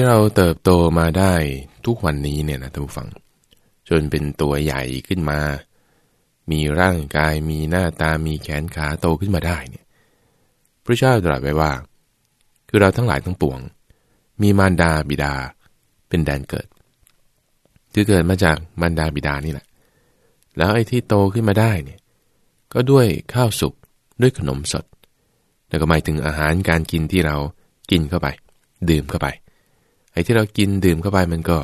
ที่เราเติบโตมาได้ทุกวันนี้เนี่ยนะท่านผู้ฟัง จนเป็นตัวใหญ่ขึ้นมา มีร่างกายมีหน้าตามีแขนขาโตขึ้นมาได้เนี่ยพระเจ้าตรัสไว้ว่า คือเราทั้งหลายทั้งปวง มีมารดาบิดาเป็นแดนเกิดคือเกิดมาจากมารดาบิดานี่แหละ แล้วไอ้ที่โตขึ้นมาได้เนี่ยก็ด้วยข้าวสุกด้วยขนมสด แล้วก็หมายถึงอาหารการกินที่เรากินเข้าไป ดื่มเข้าไป อ้ที่เรากินดื่มเข้าไปมันก็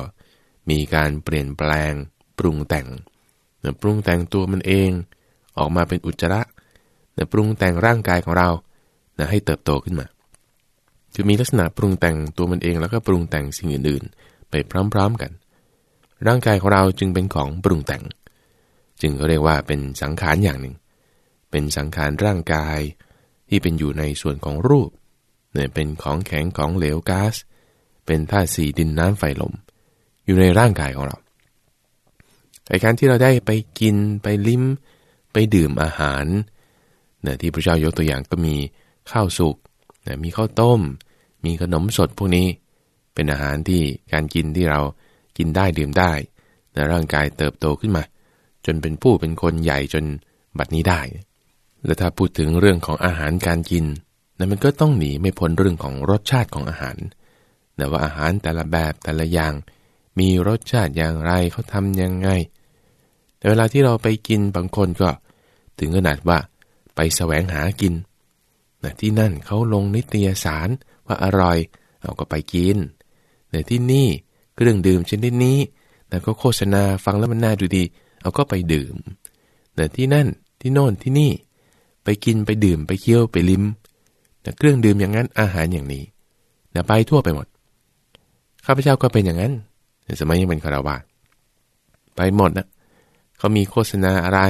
มีการเปลี่ยนแปลงปรุงแต่งปรุงแต่งตัวมันเอง ออกมาเป็นอุจจาระปรุงแต่งร่างกายของเรานะให้เติบโตขึ้นมาคือมีลักษณะปรุงแต่งตัวมันเองแล้วก็ปรุงแต่งสิ่งอื่นๆ ไปพร้อมๆกัน ร่างกายของเราจึงเป็นของปรุงแต่ง จึงเขาเรียกว่าเป็นสังขารอย่างหนึ่ง เป็นสังขารร่างกายที่เป็นอยู่ในส่วนของรูปเนี่ยเป็นของแข็งของเหลวก๊าซ เป็นธาตุสี่ดินน้ำไฟลม อยู่ในร่างกายของเราไอ้การที่เราได้ไปกินไปลิ้ม ไปดื่มอาหารเนี่ยที่พระเจ้ายกตัวอย่างก็มีข้าวสุกนะมีข้าวต้ม มีขนมสดพวกนี้ เป็นอาหารที่การกินที่เรากินได้ดื่มได้นะร่างกายเติบโตขึ้นมา จนเป็นผู้เป็นคนใหญ่จนบัดนี้ได้ และถ้าพูดถึงเรื่องของอาหารการกินนะมันก็ต้องหนีไม่พ้นเรื่องของรสชาติของอาหาร นะว่าอาหารแต่ละแบบแต่ละอย่าง มีรสชาติอย่างไรเขาทำยังไง แต่เวลาที่เราไปกินบางคนก็ถึงขนาดว่าไปแสวงหากินนะที่นั่นเขาลงนิตยสารว่าอร่อยเราก็ไปกินแต่ที่นี่เครื่องดื่มชนิดนี้นะก็โฆษณาฟังแล้วมันน่าดูดี เอาก็ไปดื่มแต่ที่นั่นที่โน่นที่นี่ ไปกินไปดื่มไปเคี้ยวไปลิ้มแต่เครื่องดื่มอย่างนั้นอาหารอย่างนี้นะไปทั่วไปหมด ข้าพเจ้าก็เป็นอย่างนั้นในสมัยยังเป็นคารวะไปหมดนะเขามีโฆษณาอะไร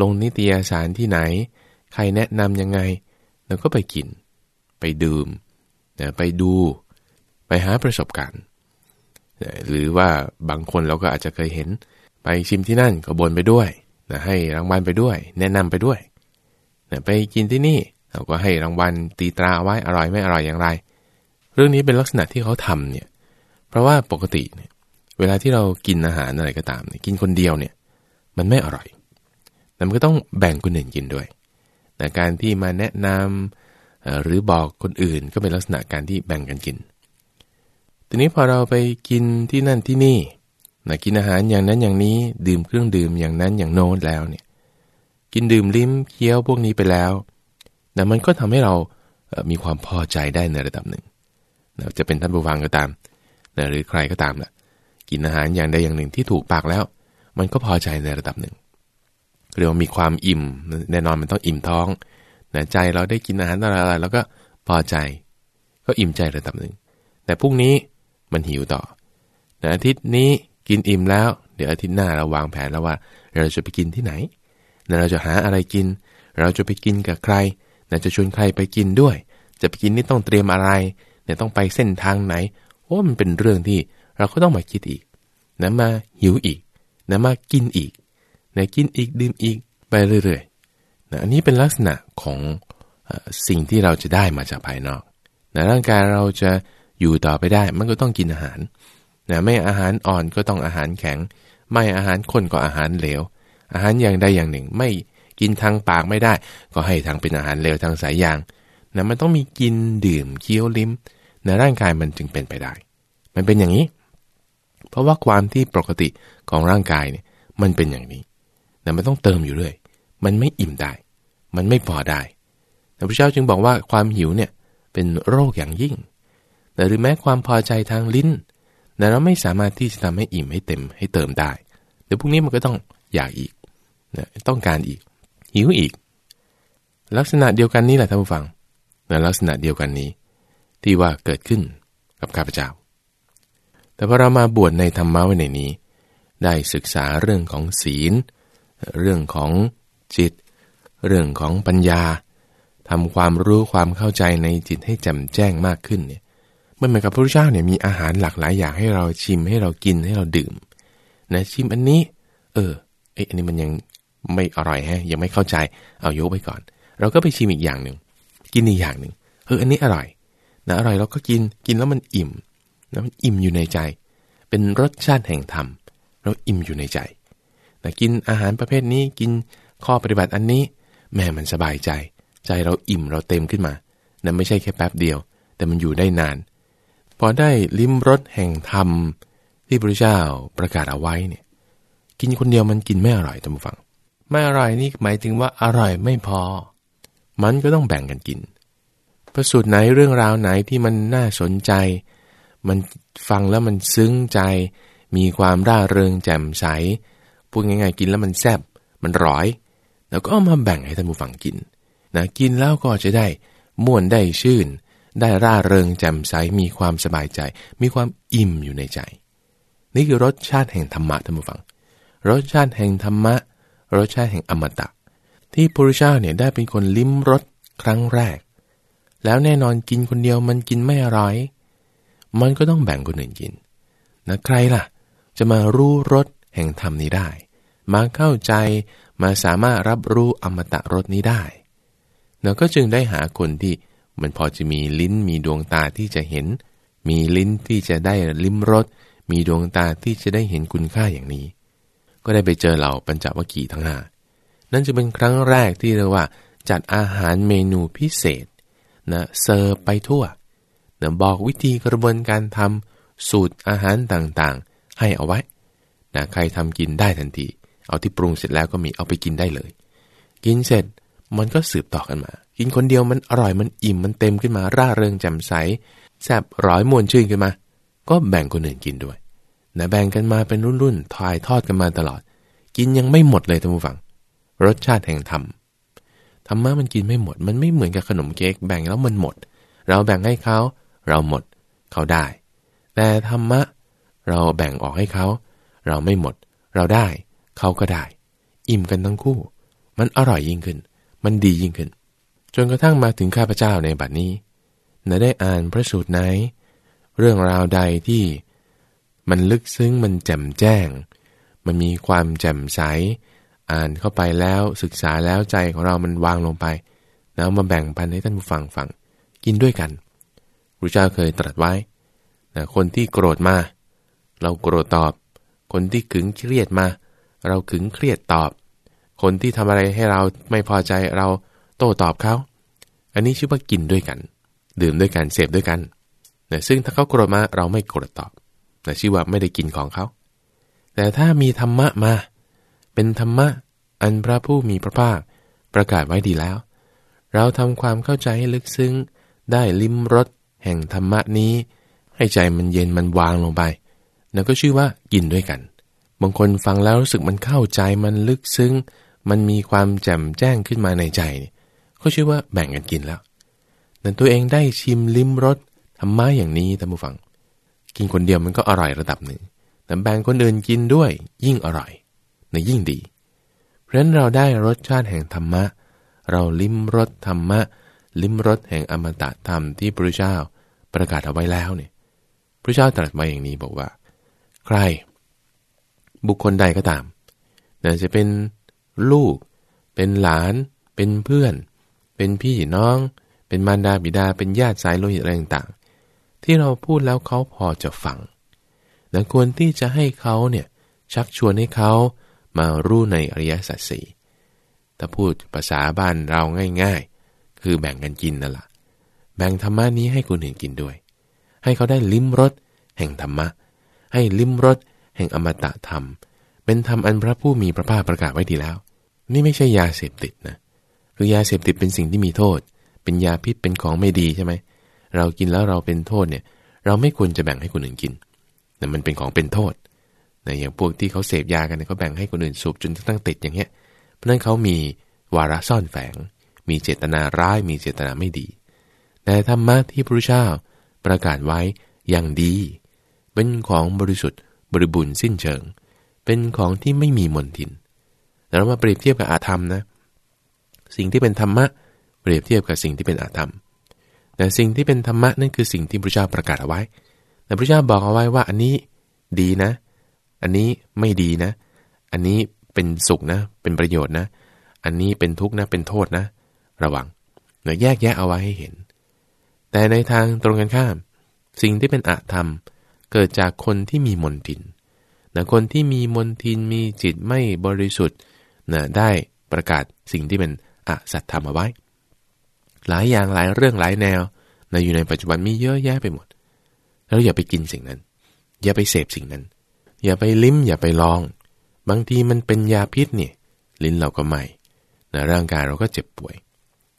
ลงนิตยสารที่ไหน ใครแนะนำยังไงเราก็ไปกิน ไปดื่มนะไปดู ไปหาประสบการณ์ หรือว่าบางคนเราก็อาจจะเคยเห็น ไปชิมที่นั่นก็บนไปด้วยนะให้รางวัลไปด้วย แนะนำไปด้วยนะไปกินที่นี่เราก็ให้รางวัลตีตราไว้อร่อยไม่อร่อยอย่างไร เรื่องนี้เป็นลักษณะที่เขาทำเนี่ย ราะว่าปกติเนี่ยเวลาที่เรากินอาหารอะไรก็ตามเนี่ยกินคนเดียวเนี่ยมันไม่อร่อยแต่มันก็ต้องแบ่งคนอื่นกินด้วยแต่การที่มาแนะนำหรือบอกคนอื่นก็เป็นลักษณะการที่แบ่งกันกิน ทีนี้พอเราไปกินที่นั่นที่นี่นะกินอาหารอย่างนั้นอย่างนี้ดื่มเครื่องดื่มอย่างนั้นอย่างโน้นแล้วเนี่ยกินดื่มลิ้มเคี้ยวพวกนี้ไปแล้วนะมันก็ทำให้เรามีความพอใจได้ในระดับหนึ่งนะจะเป็นท่านผู้ฟังก็ตาม นะหรือใครก็ตามแหละกินอาหารอย่างใดอย่างหนึ่งที่ถูกปากแล้ว มันก็พอใจในระดับหนึ่งเรียกว่ามีความอิ่มแน่นอนมันต้องอิ่มท้องนะใจเราได้กินอาหารอะไรแล้วก็พอใจ ก็อิ่มใจระดับหนึ่ง แต่พรุ่งนี้มันหิวต่อนะอาทิตย์นี้กินอิ่มแล้ว เดี๋ยวอาทิตย์หน้าเราวางแผนแล้วว่า เราจะไปกินที่ไหนนะเราจะหาอะไรกิน เราจะไปกินกับใครนะจะชวนใครไปกินด้วย จะไปกินนี่ต้องเตรียมอะไรเนี่ยต้องไปเส้นทางไหน โอ้มันเป็นเรื่องที่เราก็ต้องมาคิดอีกนะมาหิวอีกนะมากินอีกนะกินอีกดื่มอีกไปเรื่อยๆนะอันนี้เป็นลักษณะของอสิ่งที่เราจะได้มาจากภายนอกนะร่างกายเราจะอยู่ต่อไปได้มันก็ต้องกินอาหารนะไม่อาหารอ่อนก็ต้องอาหารแข็ง ไม่อาหารข้นก็อาหารเหลว อาหารอย่างใดอย่างหนึ่ง ไม่กินทางปากไม่ได้ ก็ให้ทางเป็นอาหารเหลวทางสายยางนะมันต้องมีกินดื่มเคี้ยวลิ้ม ในร่างกายมันจึงเป็นไปได้ มันเป็นอย่างนี้ เพราะว่าความที่ปกติของร่างกายเนี่ยมันเป็นอย่างนี้ แต่มันต้องเติมอยู่เรื่อย มันไม่อิ่มได้ มันไม่พอได้พระพุทธเจ้าจึงบอกว่าความหิวเนี่ยเป็นโรคอย่างยิ่ง แต่หรือแม้ความพอใจทางลิ้น แต่เราไม่สามารถที่จะทำให้อิ่มให้เต็มให้เติมได้ เดี๋ยวพวกนี้มันก็ต้องอยากอีกนะต้องการอีก หิวอีก ลักษณะเดียวกันนี้แหละท่านผู้ฟังในลักษณะเดียวกันนี้ ที่ว่าเกิดขึ้นกับข้าพเจ้า แต่พอเรามาบวชในธรรมะว้ในนี้ ได้ศึกษาเรื่องของศีล เรื่องของจิต เรื่องของปัญญาทำความรู้ความเข้าใจในจิตให้แจ่มแจ้งมากขึ้นเนี่ยเมื่อเหมือนกับพระพุทธเจ้าเนี่ยมีอาหารหลากหลายอย่างให้เราชิมให้เรากินให้เราดื่มนะชิมอันนี้ เออไออันนี้มันยังไม่อร่อยแฮะยังไม่เข้าใจเอายกไปก่อน เราก็ไปชิมอีกอย่างหนึ่งกินอีกอย่างหนึ่งเอออันนี้อร่อย นะอร่อยเราก็กินกินแล้วมันอิ่มแล้วมันอิ่มอยู่ในใจ เป็นรสชาติแห่งธรรมเราอิ่มอยู่ในใจแต่กินอาหารประเภทนี้กินข้อปฏิบัติอันนี้แม่มันสบายใจ ใจเราอิ่มเราเต็มขึ้นมานั่ไม่ใช่แค่แป๊บเดียว แต่มันอยู่ได้นาน พอได้ลิ้มรสแห่งธรรมที่พระเจ้าประกาศเอาไว้เนี่ยกินคนเดียวมันกินไม่อร่อยท่านผู้ฟัง ไม่อร่อยนี่หมายถึงว่าอร่อยไม่พอ มันก็ต้องแบ่งกันกิน ระสูตรไหนเรื่องราวไหนที่มันน่าสนใจ มันฟังแล้วมันซึ้งใจ มีความร่าเริงแจ่มใสพูดง่ายๆกินแล้วมันแซ่บมันร้อย แล้วก็เอามาแบ่งให้ท่านผู้ฟังกินนะกินแล้วก็จะได้ม่วนได้ชื่น ได้ร่าเริงแจ่มใสมีความสบายใจ มีความอิ่มอยู่ในใจ นี่คือรสชาติแห่งธรรมะท่านผู้ฟัง รสชาติแห่งธรรมะ รสชาติแห่งอมตะ ที่พระเจ้าเนี่ยได้เป็นคนลิ้มรสครั้งแรก แล้วแน่นอนกินคนเดียวมันกินไม่อร่อย มันก็ต้องแบ่งคนอื่นกินนะใครล่ะ จะมารู้รสแห่งธรรมนี้ได้ มาเข้าใจมาสามารถรับรู้อมตะรสนี้ได้เราก็จึงได้หาคนที่มันพอจะมีลิ้นมีดวงตาที่จะเห็น มีลิ้นที่จะได้ลิ้มรสมีดวงตาที่จะได้เห็นคุณค่าอย่างนี้ ก็ได้ไปเจอเหล่าปัญจวัคคีย์ทั้งห้านั่นจะเป็นครั้งแรกที่เรียกว่า จัดอาหารเมนูพิเศษ นะเสิร์ฟไปทั่วนะบอกวิธีกระบวนการทำสูตรอาหารต่างๆ ให้เอาไว้นะใครทำกินได้ทันที เอาที่ปรุงเสร็จแล้วก็มีเอาไปกินได้เลย กินเสร็จมันก็สืบต่อกันมา กินคนเดียวมันอร่อยมันอิ่มมันเต็มขึ้นมาร่าเริงแจ่มใสแซ่บร้อยมวนชื่นขึ้นมา ก็แบ่งคนอื่นกินด้วยนะแบ่งกันมาเป็นรุ่นๆทายทอดกันมาตลอด กินยังไม่หมดเลยท่านผู้ฟัง รสชาติแห่งธรรม ธรรมะมันกินไม่หมด มันไม่เหมือนกับขนมเค้กแบ่งแล้วมันหมด เราแบ่งให้เขา เราหมด เขาได้ แต่ธรรมะ เราแบ่งออกให้เขา เราไม่หมด เราได้ เขาก็ได้ อิ่มกันทั้งคู่ มันอร่อยยิ่งขึ้น มันดียิ่งขึ้น จนกระทั่งมาถึงข้าพเจ้าในบัดนี้นได้อ่านพระสูตรไหน เรื่องราวใดที่ มันลึกซึ้งมันแจ่มแจ้ง มันมีความแจ่มใส อ่านเข้าไปแล้วศึกษาแล้วใจของเรามันวางลงไปแล้วมาแบ่งปันให้ท่านผู้ฟังฟังกินด้วยกันพระเจ้าเคยตรัสไว้นะคนที่โกรธมา เราโกรธตอบ คนที่ขึงเครียดมา เราขึงเครียดตอบ คนที่ทำอะไรให้เราไม่พอใจเราโต้ตอบเขา อันนี้ชื่อว่ากินด้วยกัน ดื่มด้วยกันเสพด้วยกันนะซึ่งถ้าเขาโกรธมาเราไม่โกรธตอบนะชื่อว่าไม่ได้กินของเขา แต่ถ้ามีธรรมะมา เป็นธรรมะอันพระผู้มีพระภาคประกาศไว้ดีแล้ว เราทำความเข้าใจให้ลึกซึ้ง ได้ลิ้มรสแห่งธรรมะนี้ ให้ใจมันเย็นมันวางลงไปนั่นก็ชื่อว่ากินด้วยกัน บางคนฟังแล้วรู้สึกมันเข้าใจมันลึกซึ้ง มันมีความแจ่มแจ้งขึ้นมาในใจเขาชื่อว่าแบ่งกันกินแล้วแต่ตัวเองได้ชิมลิ้มรสธรรมะอย่างนี้ท่านผู้ฟัง กินคนเดียวมันก็อร่อยระดับหนึ่งแต่แบ่งคนอื่นกินด้วยยิ่งอร่อย ในยิ่งดี เพราะฉะนั้นเราได้รสชาติแห่งธรรมะ เราลิ้มรสธรรมะ ลิ้มรสแห่งอมตะธรรมที่พระเจ้าประกาศเอาไว้แล้วเนี่ยพระเจ้าตรัสมาอย่างนี้บอกว่า ใคร บุคคลใดก็ตามน่าจะเป็นลูก เป็นหลาน เป็นเพื่อน เป็นพี่น้อง เป็นมารดาบิดา เป็นญาติสายโลหิตอะไรต่างๆ ที่เราพูดแล้วเขาพอจะฟังแต่ควรที่จะให้เขาเนี่ยชักชวนให้เขา มารู้ในอริยสัจสี่ถ้าพูดภาษาบ้านเราง่าย ๆ คือแบ่งกันกินนั่นแหละแบ่งธรรมะนี้ให้คนอื่นกินด้วย ให้เขาได้ลิ้มรสแห่งธรรมะ ให้ลิ้มรสแห่งอมตะธรรม เป็นธรรมอันพระผู้มีพระภาคประกาศไว้ดีแล้ว นี่ไม่ใช่ยาเสพติดนะ คือยาเสพติดเป็นสิ่งที่มีโทษ เป็นยาพิษ เป็นของไม่ดีใช่ไหม เรากินแล้วเราเป็นโทษเนี่ย เราไม่ควรจะแบ่งให้คนอื่นกินแต่มันเป็นของเป็นโทษ นะอย่างพวกที่เขาเสพยากันเขาแบ่งให้คนอื่นสูบจนตั้งติดอย่างเงี้ย เพราะนั้นเขามีวาระซ่อนแฝง มีเจตนาร้าย มีเจตนาไม่ดี แต่ธรรมะที่พระเจ้าประกาศไว้อย่างดี เป็นของบริสุทธิ์บริบูรณ์สิ้นเชิง เป็นของที่ไม่มีมลทินเรามาเปรียบเทียบกับอาธรรมนะ สิ่งที่เป็นธรรมะเปรียบเทียบกับสิ่งที่เป็นอาธรรม แต่สิ่งที่เป็นธรรมะนั่นคือสิ่งที่พระเจ้าประกาศเอาไว้ แต่พระเจ้าบอกเอาไว้ว่าอันนี้ดีนะ อันนี้ไม่ดีนะ อันนี้เป็นสุขนะ เป็นประโยชน์นะ อันนี้เป็นทุกข์นะ เป็นโทษนะ ระวังเนือแยกแยะเอาไว้ให้เห็น แต่ในทางตรงกันข้าม สิ่งที่เป็นอาธรรม เกิดจากคนที่มีมนทินนะคนที่มีมนทินมีจิตไม่บริสุทธิ์นะได้ประกาศสิ่งที่เป็นอสัตธรรมเอาไว้ หลายอย่างหลายเรื่องหลายแนวนะอยู่ในปัจจุบันมีเยอะแยะไปหมด แล้วอย่าไปกินสิ่งนั้น อย่าไปเสพสิ่งนั้น อย่าไปลิ้มอย่าไปลอง บางทีมันเป็นยาพิษเนี่ยลิ้นเราก็ไม่นะร่างกายเราก็เจ็บป่วย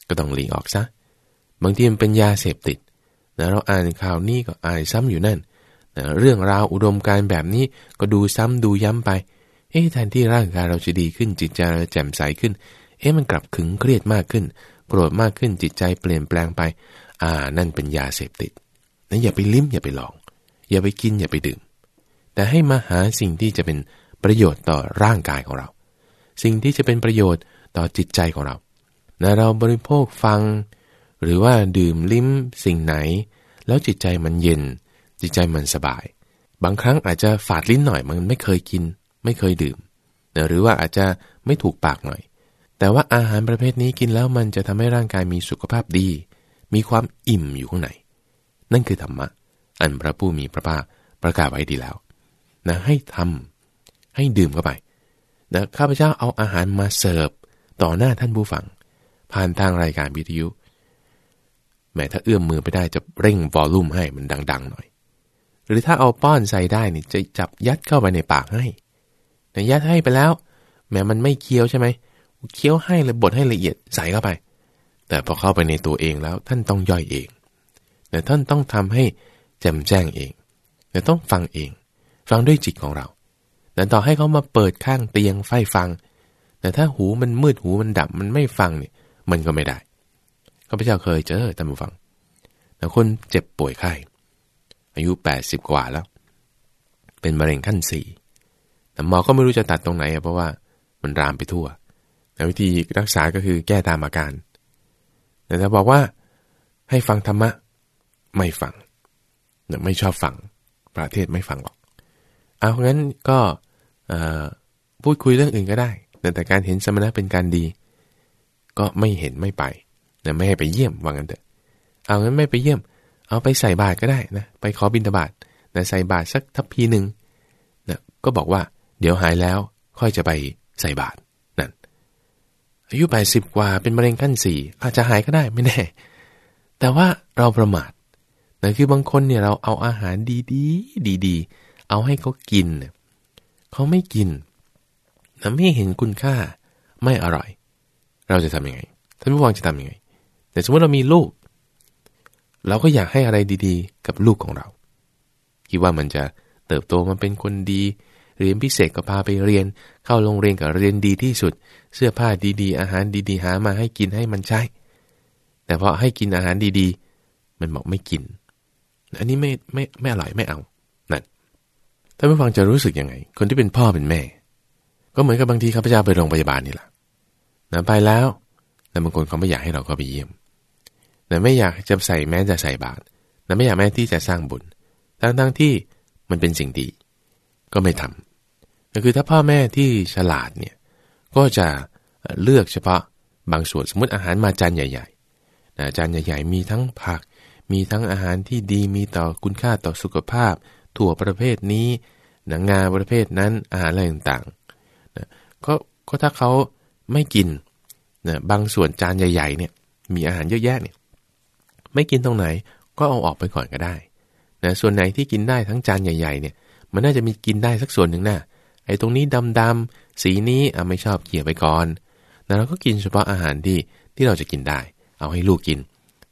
ก็ต้องหลีกออกซะ บางทีมันเป็นยาเสพติดนะเราอ่านข่าวนี้ก็อ่านซ้ำอยู่นั่นนะเรื่องราวอุดมการแบบนี้ก็ดูซ้ำดูย้ำไป เอ๊ะแทนที่ร่างกายเราจะดีขึ้นจิตใจเราแจ่มใสขึ้น เอ๊ะมันกลับขึงเครียดมากขึ้นโกรธมากขึ้นจิตใจเปลี่ยนแปลงไป อ่านั่นเป็นยาเสพติดนะอย่าไปลิ้มอย่าไปลอง อย่าไปกินอย่าไปดื่ม แต่ให้มาหาสิ่งที่จะเป็นประโยชน์ต่อร่างกายของเรา สิ่งที่จะเป็นประโยชน์ต่อจิตใจของเรานะเราบริโภคฟัง หรือว่าดื่มลิ้มสิ่งไหน แล้วจิตใจมันเย็น จิตใจมันสบาย บางครั้งอาจจะฝาดลิ้นหน่อยมันไม่เคยกิน ไม่เคยดื่มนะหรือว่าอาจจะไม่ถูกปากหน่อย แต่ว่าอาหารประเภทนี้กินแล้วมันจะทำให้ร่างกายมีสุขภาพดี มีความอิ่มอยู่ข้างในนั่นคือธรรมะ อันพระผู้มีพระภาคประกาศไว้ดีแล้ว นะให้ทำให้ดื่มเข้าไปนะข้าพเจ้าเอาอาหารมาเสิร์ฟต่อหน้าท่านผู้ฟัง ผ่านทางรายการวิทยุแม้ถ้าเอื้อมมือไปได้จะเร่งวอลลุ่มให้มันดัง ๆ หน่อย หรือถ้าเอาป้อนใส่ได้นี่จะจับยัดเข้าไปในปากให้แต่ยัดให้ไปแล้ว แม้มันไม่เคี้ยวใช่ไหมเคี้ยวให้เลยบดให้ละเอียดใส่เข้าไป แต่พอเข้าไปในตัวเองแล้วท่านต้องย่อยเองแต่ท่านต้องทำให้แจ่มแจ้งเองแต่ต้องฟังเอง ฟังด้วยจิตของเราแต่ต่อให้เขามาเปิดข้างเตียงไฟฟัง แต่ถ้าหูมันมืดหูมันดับมันไม่ฟังเนี่ยมันก็ไม่ได้ข้าพเจ้าเคยเจอท่านผู้ฟังแต่คนเจ็บป่วยไข้อายุแปดสิบกว่าแล้ว เป็นมะเร็งขั้นสี่แต่หมอก็ไม่รู้จะตัดตรงไหนเพราะว่ามันรามไปทั่วแต่วิธีรักษาก็คือแก้ตามอาการ แต่ถ้าบอกว่าให้ฟังธรรมะ ไม่ฟัง ไม่ชอบฟัง ประเทศไม่ฟังหรอก เอางั้นก็พูดคุยเรื่องอื่นก็ได้ แต่แต่การเห็นสมณะเป็นการดี ก็ไม่เห็นไม่ไปนะไม่ให้ไปเยี่ยมว่างั้นเถอะ เอางั้นไม่ไปเยี่ยม เอาไปใส่บาตรก็ได้นะ ไปขอบิณฑบาตนะใส่บาตรสักทัพพีหนึ่งนะก็บอกว่า เดี๋ยวหายแล้วค่อยจะไปใส่บาตรนั่น อายุแปดสิบกว่าเป็นมะเร็งขั้นสี่อาจจะหายก็ได้ไม่แน่ แต่ว่าเราประมาทนะคือบางคนเนี่ยเราเอาอาหารดีๆดีๆ เอาให้เขากิน เขาไม่กินนะไม่เห็นคุณค่าไม่อร่อย เราจะทำยังไงท่านผู้ฟังจะทำยังไง แต่สมมติเรามีลูก เราก็อยากให้อะไรดีๆ กับลูกของเรา คิดว่ามันจะเติบโตมาเป็นคนดี เรียนพิเศษก็พาไปเรียน เข้าโรงเรียนกับเรียนดีที่สุด เสื้อผ้าดีๆ อาหารดีๆ หามาให้กินให้มันใช้ แต่พอให้กินอาหารดีๆ มันบอกไม่กิน อันนี้ไม่ไม่ไม่อร่อยไม่เอา ท่านผู้ฟังจะรู้สึกยังไง คนที่เป็นพ่อเป็นแม่ ก็เหมือนกับบางทีข้าพเจ้าไปโรงพยาบาลนี่แหละนะไปแล้วแต่บางคนเขาไม่อยากให้เราเข้าไปเยี่ยมแต่ไม่อยากจะใส่แม้จะใส่บาตรแต่ไม่อยากแม้ที่จะสร้างบุญทั้งทั้งที่มันเป็นสิ่งดี ก็ไม่ทำก็คือถ้าพ่อแม่ที่ฉลาดเนี่ยก็จะเลือกเฉพาะบางส่วนสมมติอาหารมาจานใหญ่ๆนะจานใหญ่ ๆ มีทั้งผัก มีทั้งอาหารที่ดีมีต่อคุณค่าต่อสุขภาพ ถั่วประเภทนี้หนังงาประเภทนั้นอาหารอะไรต่างๆนะก็ก็ถ้าเขาไม่กินนะบางส่วนจานใหญ่ๆเนี่ยมีอาหารเยอะแยะเนี่ยไม่กินตรงไหนก็เอาออกไปก่อนก็ได้นะส่วนไหนที่กินได้ทั้งจานใหญ่ๆเนี่ยมันน่าจะมีกินได้สักส่วนหนึ่งนะไอ้ตรงนี้ดำๆสีนี้อะไม่ชอบเกี่ยไปก่อนนะเราก็กินเฉพาะอาหารที่ที่เราจะกินได้ เอาให้ลูกกิน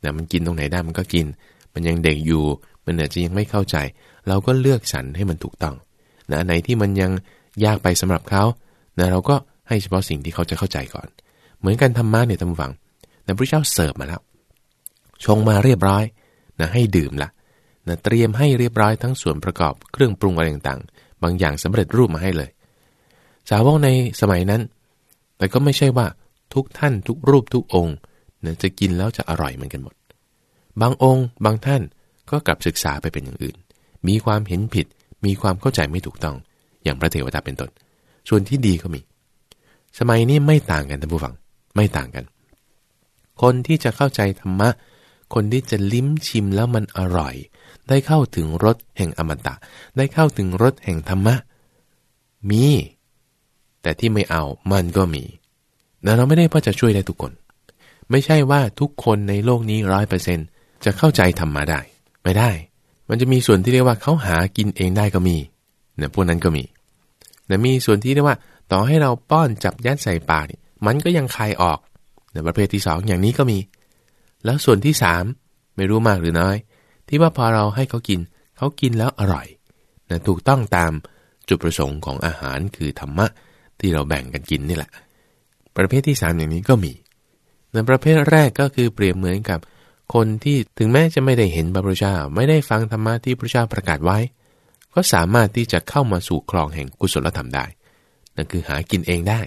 นะมันกินตรงไหนได้มันก็กิน มันยังเด็กอยู่มันอาจจะยังไม่เข้าใจ เราก็เลือกสรรให้มันถูกต้องนะไหนที่มันยังยากไปสำหรับเขานะเราก็ให้เฉพาะสิ่งที่เขาจะเข้าใจก่อน เหมือนกันธรรมะเนี่ยท่านฟังแต่พระเจ้าเสิร์ฟมาแล้ว ชงมาเรียบร้อยนะให้ดื่มละนะเตรียมให้เรียบร้อยทั้งส่วนประกอบเครื่องปรุงอะไรต่างๆ บางอย่างสำเร็จรูปมาให้เลย สาวกในสมัยนั้น แต่ก็ไม่ใช่ว่าทุกท่านทุกรูปทุกองค์นะจะกินแล้วจะอร่อยเหมือนกันหมด บางองค์ บางท่านก็กลับศึกษาไปเป็นอย่างอื่น มีความเห็นผิด มีความเข้าใจไม่ถูกต้อง อย่างพระเทวตาเป็นต้นส่วนที่ดีก็มี สมัยนี้ไม่ต่างกันท่านผู้ฟัง ไม่ต่างกัน คนที่จะเข้าใจธรรมะ คนที่จะลิ้มชิมแล้วมันอร่อย ได้เข้าถึงรสแห่งอมตะ ได้เข้าถึงรสแห่งธรรมะ มี แต่ที่ไม่เอามันก็มีแต่เราไม่ได้เพราจะช่วยได้ทุกคน ไม่ใช่ว่าทุกคนในโลกนี้ร้อยเปอร์เซ็นจะเข้าใจธรรมะได้ ไม่ได้ มันจะมีส่วนที่เรียกว่าเขาหากินเองได้ก็มีเนี่ยพวกนั้นก็มีแต่มีส่วนที่เรียกว่า ต่อให้เราป้อนจับยัดใส่ปากมันก็ยังคายออกในประเภทที่สองอย่างนี้ก็มี แล้วส่วนที่สามไม่รู้มากหรือน้อย ที่ว่าพอเราให้เขากินเขากินแล้วอร่อยนะถูกต้องตามจุดประสงค์ของอาหารคือธรรมะที่เราแบ่งกันกินนี่แหละ ประเภทที่สามอย่างนี้ก็มีในประเภทแรกก็คือเปรียบเหมือนกับ คนที่ถึงแม้จะไม่ได้เห็นพระพุทธเจ้าไม่ได้ฟังธรรมะที่พระเจ้าประกาศไว้ ก็สามารถที่จะเข้ามาสู่คลองแห่งกุศลธรรมได้ นั่นคือหากินเองได้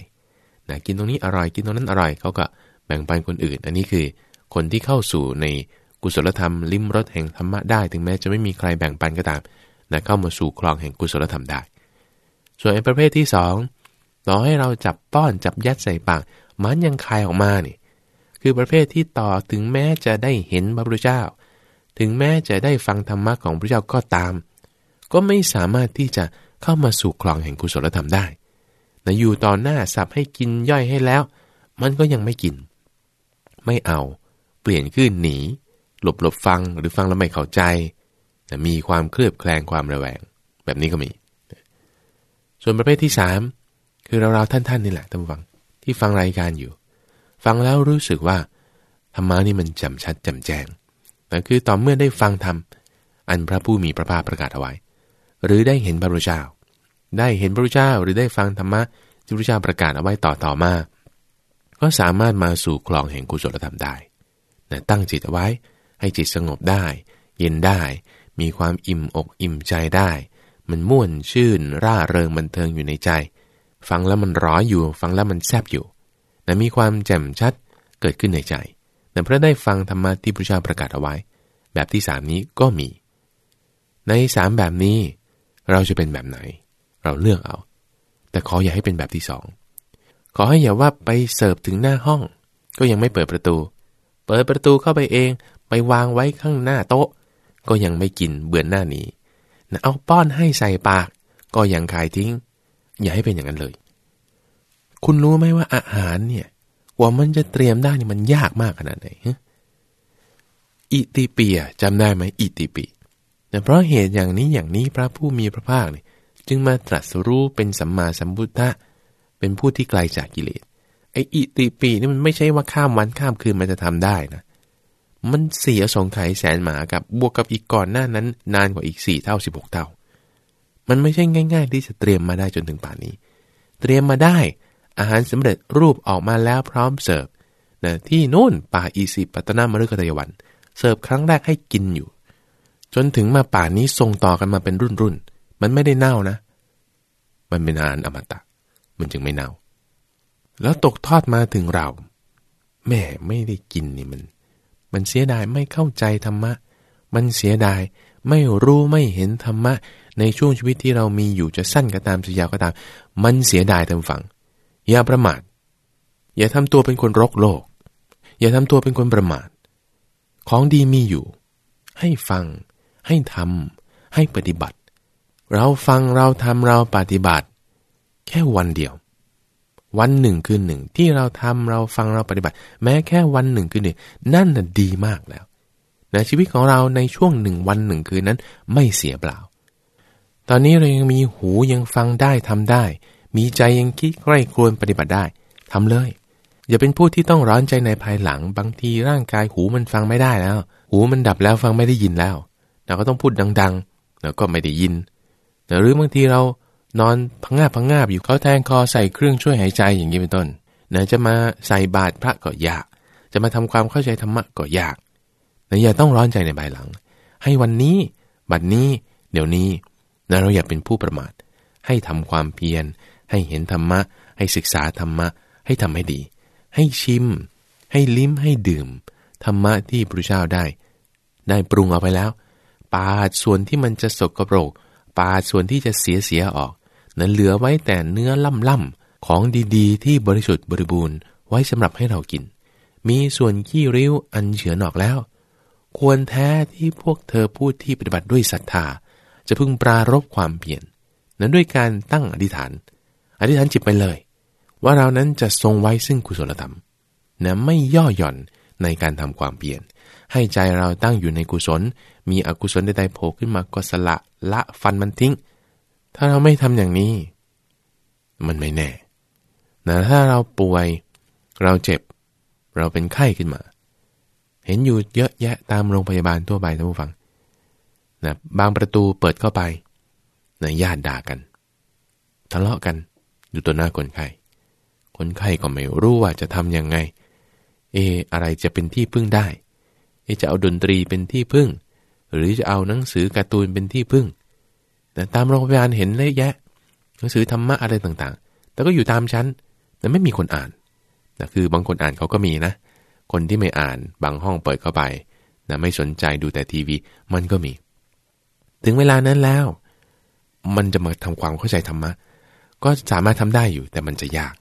นะกินตรงนี้อร่อยกินตรงนั้นอร่อยเขาก็แบ่งปันคนอื่น อันนี้คือคนที่เข้าสู่ในกุศลธรรม ลิ้มรสแห่งธรรมะได้ ถึงแม้จะไม่มีใครแบ่งปันก็ตามนะเข้ามาสู่คลองแห่งกุศลธรรมได้ ส่วนไอ้ประเภทที่2ต่อให้เราจับป้อนจับยัดใส่ปากมันยังคายออกมานี่ คือประเภทที่ต่อถึงแม้จะได้เห็นพระพุทธเจ้า ถึงแม้จะได้ฟังธรรมะของพระเจ้าก็ตาม ก็ไม่สามารถที่จะเข้ามาสู่คลองแห่งกุศลธรรมได้นะอยู่ต่อหน้าสับให้กินย่อยให้แล้ว มันก็ยังไม่กิน ไม่เอา เปลี่ยนขึ้นหนี หลบหลบฟังหรือฟังแล้วไม่เข้าใจนะมีความเคลือบแคลงความระแวง แบบนี้ก็มี ส่วนประเภทที่สามคือเราเราท่านๆนี่แหละท่านฟังที่ฟังรายการอยู่ ฟังแล้วรู้สึกว่าธรรมะนี่มันจำชัดจำแจงแต่คือต่อเมื่อได้ฟังธรรมอันพระผู้มีพระภาคประกาศเอาไว้ หรือได้เห็นพระพุทธเจ้า ได้เห็นพระพุทธเจ้าหรือได้ฟังธรรมะที่พระพุทธเจ้าประกาศเอาไว้ต่อต่อมา ก็สามารถมาสู่คลองแห่งกุศลธรรมได้นะตั้งจิตเอาไว้ ให้จิตสงบได้ เย็นได้ มีความอิ่มอกอิ่มใจได้ มันม่วนชื่นร่าเริงบันเทิงอยู่ในใจ ฟังแล้วมันร้อยอยู่ ฟังแล้วมันแซบอยู่ นะมีความแจ่มชัดเกิดขึ้นในใจแต่เพราะได้ฟังธรรมะที่พระเจ้าประกาศเอาไว้ แบบที่สามนี้ก็มี ในสามแบบนี้ เราจะเป็นแบบไหน เราเลือกเอา แต่ขออย่าให้เป็นแบบที่สองขอให้อย่าว่าไปเสิร์ฟถึงหน้าห้อง ก็ยังไม่เปิดประตู เปิดประตูเข้าไปเอง ไปวางไว้ข้างหน้าโต๊ะ ก็ยังไม่กินเบื่อหน้านี้นะเอาป้อนให้ใส่ปาก ก็ยังขายทิ้ง อย่าให้เป็นอย่างนั้นเลย คุณรู้ไหมว่าอาหารเนี่ยว่ามันจะเตรียมได้นี่มันยากมากขนาดไหนอิติปียจำได้ไหมอิติปีแต่เพราะเหตุอย่างนี้อย่างนี้พระผู้มีพระภาคเนี่ยจึงมาตรัสรู้เป็นสัมมาสัมพุทธะเป็นผู้ที่ไกลจากกิเลสไออิติปีนี่มันไม่ใช่ว่าข้ามวันข้ามคืนมันจะทำได้นะมันเสียสงไขยแสนหมากับบวกกับอีกก่อนหน้านั้น นานกว่าอีกสี่เท่าสิบหกเท่า มันไม่ใช่ง่าย ๆ ที่จะเตรียมมาได้จนถึงป่านนี้ เตรียมมาได้ อาหารสำเร็จรูปออกมาแล้วพร้อมเสิร์ฟนะที่นู่นป่าอีสิปัตนามฤคตยวันเสิร์ฟครั้งแรกให้กินอยู่ จนถึงมาป่านี้ทรงต่อกันมาเป็นรุ่นรุ่นมันไม่ได้เน่านะ มันเป็นอาหารอมตะ มันจึงไม่เน่า แล้วตกทอดมาถึงเราแม่ไม่ได้กินนี่มัน มันเสียดายไม่เข้าใจธรรมะ มันเสียดายไม่รู้ไม่เห็นธรรมะ ในช่วงชีวิตที่เรามีอยู่จะสั้นก็ตามจะยาวก็ตาม มันเสียดายทางฝั่ง อย่าประมาท อย่าทำตัวเป็นคนรกโลก อย่าทำตัวเป็นคนประมาท ของดีมีอยู่ ให้ฟัง ให้ทำให้ปฏิบัติ เราฟังเราทำเราปฏิบัติ แค่วันเดียว วันหนึ่งคืนหนึ่งที่เราทำเราฟังเราปฏิบัติ แม้แค่วันหนึ่งคืนหนึ่งนั่นน่ะดีมากแล้วในชีวิตของเราในช่วงหนึ่งวันหนึ่งคืนนั้นไม่เสียเปล่า ตอนนี้เรายังมีหูยังฟังได้ทำได้ มีใจยังคิดใกล้ครวญปฏิบัติได้ทำเลย อย่าเป็นผู้ที่ต้องร้อนใจในภายหลัง บางทีร่างกายหูมันฟังไม่ได้แล้ว หูมันดับแล้วฟังไม่ได้ยินแล้วเราก็ต้องพูดดังๆแล้วก็ไม่ได้ยินหรือบางทีเรานอนพังงาบพังงาบอยู่เขาแทงคอใส่เครื่องช่วยหายใจอย่างนี้เป็นต้นเนะจะมาใส่บาตรพระก็ยาก จะมาทำความเข้าใจธรรมะก็ยากนะอย่าต้องร้อนใจในภายหลัง ให้วันนี้ บัดนี้ เดี๋ยวนี้นะเราอย่าเป็นผู้ประมาท ให้ทำความเพียร ให้เห็นธรรมะ ให้ศึกษาธรรมะ ให้ทำให้ดี ให้ชิม ให้ลิ้มให้ดื่ม ธรรมะที่พระเจ้าได้ ได้ปรุงเอาไปแล้ว ปาดส่วนที่มันจะสกปรก ปาส่วนที่จะเสียเสียออก นั้นเหลือไว้แต่เนื้อล่ำล่ำของดีๆ ที่บริสุทธิ์บริบูรณ์ไว้สำหรับให้เรากิน มีส่วนขี้ริ้วอันเฉือนออกแล้ว ควรแท้ที่พวกเธอพูดที่ปฏิบัติด้วยศรัทธา จะพึงปรารบความเปลี่ยน นั้นด้วยการตั้งอธิษฐาน อธิษฐานจิตไปเลย ว่าเรานั้นจะทรงไว้ซึ่งกุศลธรรมนะไม่ย่อหย่อนในการทำความเปลี่ยน ให้ใจเราตั้งอยู่ในกุศล มีอกุศลใดๆโผล่ขึ้นมาก็สละละฟันมันทิ้ง ถ้าเราไม่ทำอย่างนี้ มันไม่แน่นะถ้าเราป่วย เราเจ็บ เราเป็นไข้ขึ้นมา เห็นอยู่เยอะแยะตามโรงพยาบาลทั่วไปท่านผู้ฟังนะบางประตูเปิดเข้าไปนะญาติด่ากัน ทะเลาะกัน อยู่ตัวหน้าคนไข้ คนไข้ก็ไม่รู้ว่าจะทำยังไง เอ อะไรจะเป็นที่พึ่งได้ เอจะเอาดนตรีเป็นที่พึ่ง หรือจะเอาหนังสือการ์ตูนเป็นที่พึ่ง แต่ตามโรงพยาบาลเห็นเลยแยะ หนังสือธรรมะอะไรต่างๆ แต่ก็อยู่ตามชั้น แต่ไม่มีคนอ่านนะคือบางคนอ่านเขาก็มีนะ คนที่ไม่อ่านบางห้องเปิดเข้าไปนะไม่สนใจดูแต่ทีวีมันก็มี ถึงเวลานั้นแล้ว มันจะมาทำความเข้าใจธรรมะ ก็สามารถทำได้อยู่แต่มันจะยาก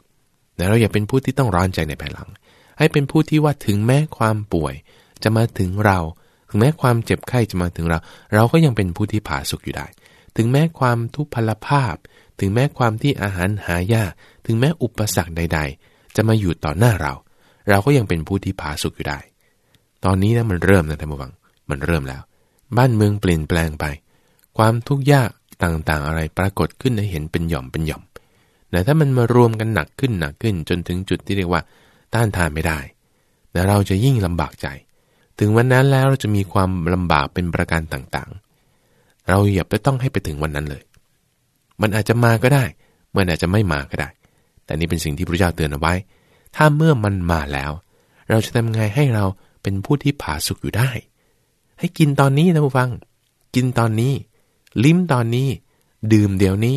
แต่เราอย่าเป็นผู้ที่ต้องร้อนใจในภายหลัง ให้เป็นผู้ที่ว่าถึงแม้ความป่วย จะมาถึงเรา ถึงแม้ความเจ็บไข้จะมาถึงเรา เราก็ยังเป็นผู้ที่ผาสุกอยู่ได้ ถึงแม้ความทุพพลภาพ ถึงแม้ความที่อาหารหายาก ถึงแม้อุปสรรคใด ๆ จะมาอยู่ต่อหน้าเรา เราก็ยังเป็นผู้ที่ผาสุกอยู่ได้ ตอนนี้นะมันเริ่มนะท่านผู้ฟัง มันเริ่มแล้ว บ้านเมืองเปลี่ยนแปลงไป ความทุกข์ยากต่างๆอะไรปรากฏขึ้นให้เห็นเป็นหย่อมเป็นหย่อม แต่ถ้ามันมารวมกันหนักขึ้นหนักขึ้น จนถึงจุดที่เรียกว่า ต้านทานไม่ได้แต่เราจะยิ่งลำบากใจ ถึงวันนั้นแล้วเราจะมีความลำบากเป็นประการต่างๆ เราอย่าไปต้องให้ไปถึงวันนั้นเลย มันอาจจะมาก็ได้ มันอาจจะไม่มาก็ได้ แต่นี่เป็นสิ่งที่พระเจ้าเตือนเอาไว้ ถ้าเมื่อมันมาแล้ว เราจะทำไงให้เราเป็นผู้ที่ผาสุกอยู่ได้ ให้กินตอนนี้นะผู้ฟัง กินตอนนี้ ลิ้มตอนนี้ ดื่มเดี๋ยวนี้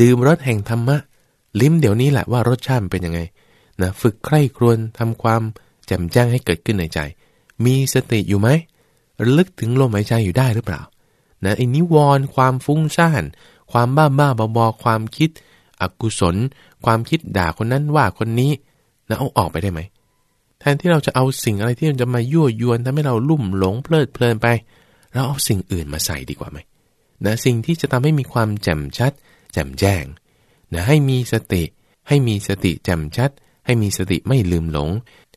ดื่มรสแห่งธรรมะ ลิ้มเดี๋ยวนี้แหละว่ารสชาติเป็นยังไงนะฝึกใคร่ครวญทำความแจ่มแจ้งให้เกิดขึ้นในใจ มีสติอยู่ไหมระลึกถึงลมหายใจอยู่ได้หรือเปล่านะไอ้นิวรณ์ความฟุ้งซ่านความบ้าบ้าบอๆความคิด อกุศล ความคิดด่าคนนั้นว่าคนนี้นะเอาออกไปได้ไหมแทนที่เราจะเอาสิ่งอะไรที่มันจะมายั่วยวนทำให้เราลุ่มหลงเพลิดเพลินไป เราเอาสิ่งอื่นมาใส่ดีกว่าไหมนะสิ่งที่จะทำให้มีความแจ่มชัด แจ่มแจ้งนะให้มีสติ ให้มีสติแจ่มชัด ให้มีสติไม่ลืมหลง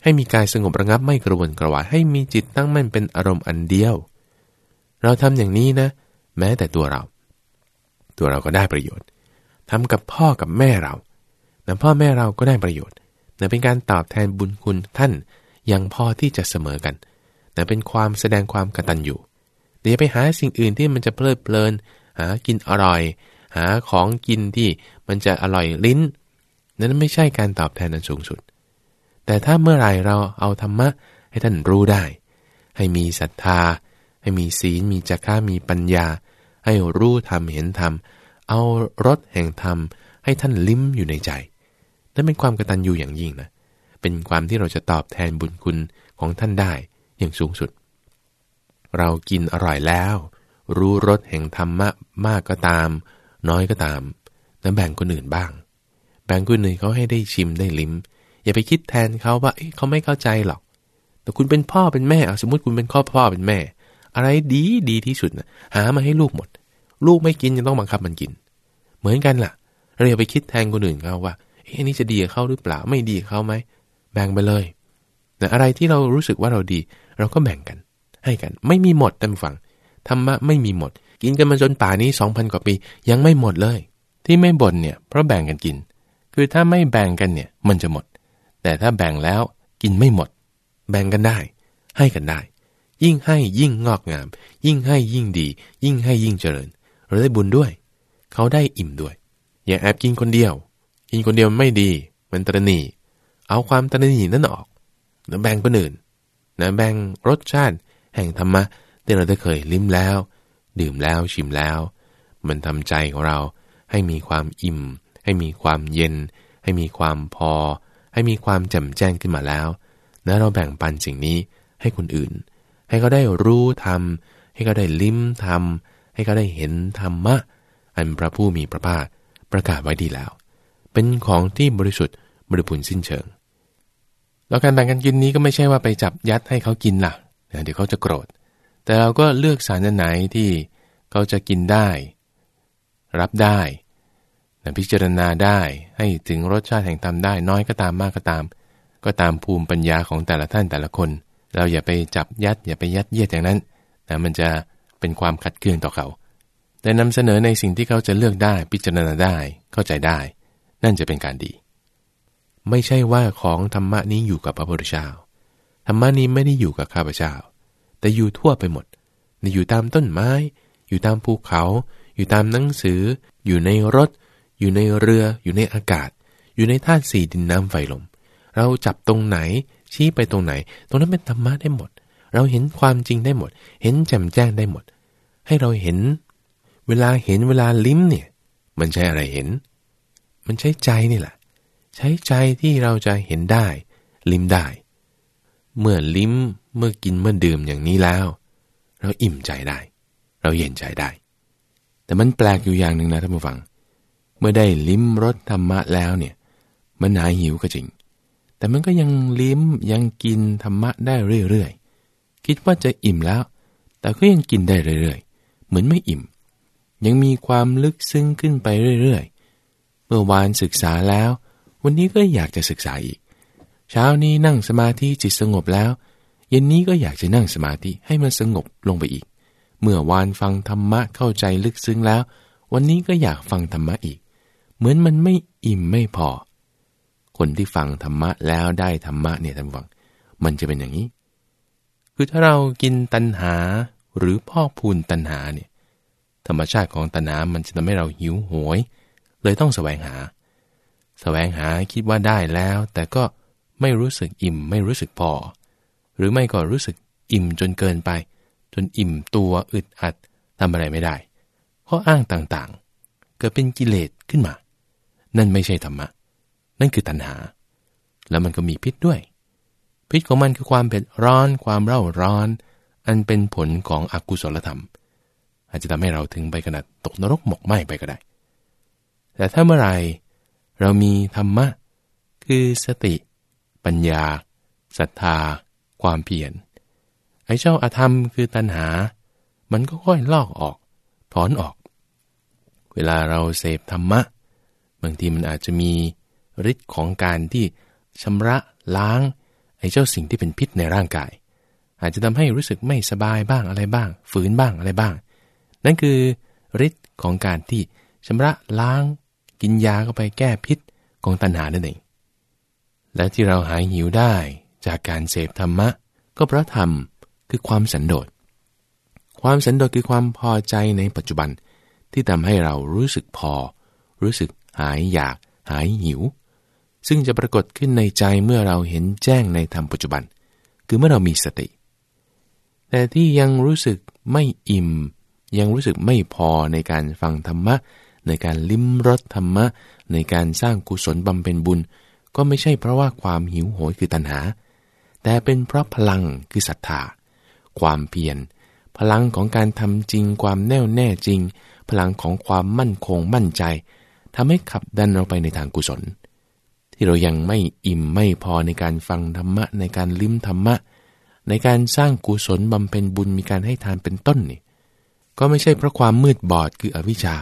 ให้มีกายสงบระงับไม่กระวนกระวาย ให้มีจิตตั้งมั่นเป็นอารมณ์อันเดียว เราทำอย่างนี้นะ แม้แต่ตัวเรา ตัวเราก็ได้ประโยชน์ทำกับพ่อกับแม่เราแต่พ่อแม่เราก็ได้ประโยชน์แต่เป็นการตอบแทนบุญคุณท่านอย่างพอที่จะเสมอกันแต่เป็นความแสดงความกตัญญูอย่าไปหาสิ่งอื่นที่มันจะเพลิดเพลิน หากินอร่อย หาของกินที่มันจะอร่อยลิ้น นั้นไม่ใช่การตอบแทนอันสูงสุด แต่ถ้าเมื่อไรเราเอาธรรมะให้ท่านรู้ได้ ให้มีศรัทธา ให้มีศีล มีจักขามีปัญญา ให้รู้ธรรมเห็นธรรม เอารสแห่งธรรม ให้ท่านลิ้มอยู่ในใจ นั่นเป็นความกตัญญูอย่างยิ่งนะ เป็นความที่เราจะตอบแทนบุญคุณของท่านได้อย่างสูงสุด เรากินอร่อยแล้ว รู้รสแห่งธรรมะมากก็ตาม น้อยก็ตามแล้วแบ่งคนอื่นบ้าง แบ่งคนอื่นเขาให้ได้ชิมได้ลิ้ม อย่าไปคิดแทนเขาว่าเเขาไม่เข้าใจหรอก แต่คุณเป็นพ่อเป็นแม่สมมติคุณเป็นพ่อพ่อเป็นแม่ อะไรดีดีที่สุดนะหามาให้ลูกหมด ลูกไม่กินยังต้องบังคับมันกิน เหมือนกันล่ะ เราอย่าไปคิดแทนคนอื่นเขาว่าเฮ้ยนี่จะดีกับเขาหรือเปล่าไม่ดีกับเขาไหมแบ่งไปเลยแต่อะไรที่เรารู้สึกว่าเราดี เราก็แบ่งกัน ให้กัน ไม่มีหมดท่านฟังธรรมะไม่มีหมด กินกันมาจนป่านี้สองพันกว่าปี ยังไม่หมดเลย ที่ไม่บ่นเนี่ยเพราะแบ่งกันกิน คือถ้าไม่แบ่งกันเนี่ยมันจะหมด แต่ถ้าแบ่งแล้วกินไม่หมด แบ่งกันได้ ให้กันได้ ยิ่งให้ยิ่งงอกงาม ยิ่งให้ยิ่งดี ยิ่งให้ยิ่งเจริญ เราได้บุญด้วย เขาได้อิ่มด้วย อย่าแอบกินคนเดียว กินคนเดียวไม่ดี มันตรณีเอาความตรณีนั่นออกแล้วแบ่งคนอื่นนะแบ่งรสชาติ แห่งธรรมะที่เราได้เคยลิ้มแล้ว ดื่มแล้วชิมแล้ว มันทำใจของเราให้มีความอิ่ม ให้มีความเย็น ให้มีความพอ ให้มีความแจ่มแจ้งขึ้นมาแล้วแล้วเราแบ่งปันสิ่งนี้ให้คนอื่น ให้เขาได้รู้ธรรม ให้เขาได้ลิ้มธรรม ให้เขาได้เห็นธรรมะ อันพระผู้มีพระภาคประกาศไว้ดีแล้ว เป็นของที่บริสุทธิ์บริบูรณ์สิ้นเชิง แล้วการแบ่งกันกินนี้ก็ไม่ใช่ว่าไปจับยัดให้เขากินล่ะ เดี๋ยวเขาจะโกรธ แต่เราก็เลือกสารไหนที่เขาจะกินได้ รับได้นะพิจารณาได้ให้ถึงรสชาติแห่งธรรมได้น้อยก็ตามมากก็ตาม ก็ตามภูมิปัญญาของแต่ละท่านแต่ละคน เราอย่าไปจับยัด อย่าไปยัดเยียดอย่างนั้นนะมันจะเป็นความขัดเคืองต่อเขา แต่นำเสนอในสิ่งที่เขาจะเลือกได้พิจารณาได้เข้าใจได้ นั่นจะเป็นการดี ไม่ใช่ว่าของธรรมะนี้อยู่กับพระพุทธเจ้าธรรมะนี้ไม่ได้อยู่กับข้าพเจ้า แต่อยู่ทั่วไปหมดอยู่ตามต้นไม้ อยู่ตามภูเขา อยู่ตามหนังสือ อยู่ในรถ อยู่ในเรือ อยู่ในอากาศ อยู่ในธาตุสี่ดินน้ำไฟลม เราจับตรงไหน ชี้ไปตรงไหน ตรงนั้นเป็นธรรมะได้หมด เราเห็นความจริงได้หมด เห็นแจ่มแจ้งได้หมด ให้เราเห็น เวลาเห็นเวลาลิ้มเนี่ย มันใช้อะไรเห็น มันใช้ใจนี่แหละ ใช้ใจที่เราจะเห็นได้ ลิ้มได้ เมื่อลิ้ม เมื่อกินเมื่อดื่มอย่างนี้แล้ว เราอิ่มใจได้ เราเย็นใจได้ แต่มันแปลกอยู่อย่างหนึ่งนะท่านผู้ฟัง เมื่อได้ลิ้มรสธรรมะแล้วเนี่ย มันหายหิวก็จริง แต่มันก็ยังลิ้มยังกินธรรมะได้เรื่อยๆ คิดว่าจะอิ่มแล้ว แต่ก็ยังกินได้เรื่อยๆ เหมือนไม่อิ่ม ยังมีความลึกซึ้งขึ้นไปเรื่อยๆ เมื่อวานศึกษาแล้ว วันนี้ก็อยากจะศึกษาอีก เช้านี้นั่งสมาธิจิตสงบแล้ว เย็นนี้ก็อยากจะนั่งสมาธิให้มันสงบลงไปอีก เมื่อวานฟังธรรมะเข้าใจลึกซึ้งแล้ว วันนี้ก็อยากฟังธรรมะอีก เหมือนมันไม่อิ่มไม่พอ คนที่ฟังธรรมะแล้วได้ธรรมะเนี่ยท่านฟัง มันจะเป็นอย่างนี้ คือถ้าเรากินตัณหาหรือพอกพูนตัณหาเนี่ยธรรมชาติของตัณหามันจะทำให้เราหิวโหยเลยต้องแสวงหา แสวงหาคิดว่าได้แล้ว แต่ก็ไม่รู้สึกอิ่มไม่รู้สึกพอ หรือไม่ก็รู้สึกอิ่มจนเกินไป จนอิ่มตัวอึดอัดทำอะไรไม่ได้เพราะอ้างต่างๆ เกิดเป็นกิเลสขึ้นมา นั่นไม่ใช่ธรรมะ นั่นคือตัณหา แล้วมันก็มีพิษด้วย พิษของมันคือความเผ็ดร้อน ความเร่าร้อน อันเป็นผลของอกุศลธรรม อาจจะทำให้เราถึงไปขนาดตกนรกหมกไหมไปก็ได้ แต่ถ้าเมื่อไรเรามีธรรมะ คือสติ ปัญญาศรัทธา ความเพียรไอ้เจ้าอาธรรมคือตัณหา มันก็ค่อยลอกออก ถอนออก เวลาเราเสพธรรมะ บางทีมันอาจจะมีฤทธิ์ของการที่ชำระล้าง ไอ้เจ้าสิ่งที่เป็นพิษในร่างกาย อาจจะทำให้รู้สึกไม่สบายบ้างอะไรบ้าง ฝืนบ้างอะไรบ้าง นั่นคือฤทธิ์ของการที่ชำระล้าง กินยาเข้าไปแก้พิษของตัณหานั่นเองและที่เราหายหิวได้ จากการเสพธรรมะ ก็เพราะธรรมคือความสันโดษ ความสันโดษคือความพอใจในปัจจุบันที่ทำให้เรารู้สึกพอ รู้สึกหายอยาก หายหิว ซึ่งจะปรากฏขึ้นในใจเมื่อเราเห็นแจ้งในธรรมปัจจุบัน คือเมื่อเรามีสติ แต่ที่ยังรู้สึกไม่อิ่ม ยังรู้สึกไม่พอในการฟังธรรมะ ในการลิ้มรสธรรมะ ในการสร้างกุศลบำเพ็ญบุญ ก็ไม่ใช่เพราะว่าความหิวโหยคือตัณหา แต่เป็นเพราะพลังคือศรัทธา ความเพียร พลังของการทำจริง ความแน่วแน่จริง พลังของความมั่นคงมั่นใจทำให้ขับดันเราไปในทางกุศล ที่เรายังไม่อิ่มไม่พอในการฟังธรรมะในการลิ้มธรรมะ ในการสร้างกุศลบำเพ็ญบุญมีการให้ทานเป็นต้นนี่ก็ไม่ใช่เพราะความมืดบอดคืออวิชชา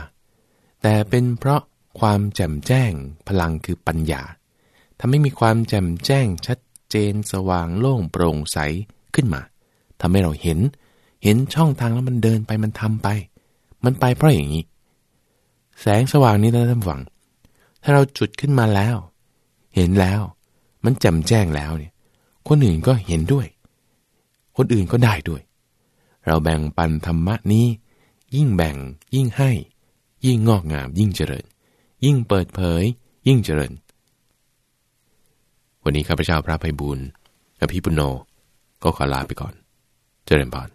แต่เป็นเพราะความแจ่มแจ้ง พลังคือปัญญาทำให้มีความแจ่มแจ้งชัด เจนสว่างโล่งโปร่งใสขึ้นมาทำให้เราเห็น เห็นช่องทางแล้วมันเดินไปมันทำไป มันไปเพราะอย่างนี้ แสงสว่างนี้นะท่านฟัง ถ้าเราจุดขึ้นมาแล้ว เห็นแล้ว มันแจ่มแจ้งแล้วเนี่ย คนอื่นก็เห็นด้วย คนอื่นก็ได้ด้วย เราแบ่งปันธรรมะนี้ ยิ่งแบ่ง ยิ่งให้ ยิ่งงอกงาม ยิ่งเจริญ ยิ่งเปิดเผย ยิ่งเจริญ วันนี้ข้าพเจ้าพระภัยบุญอภิปุโญก็ขอลาไปก่อน เจริญพร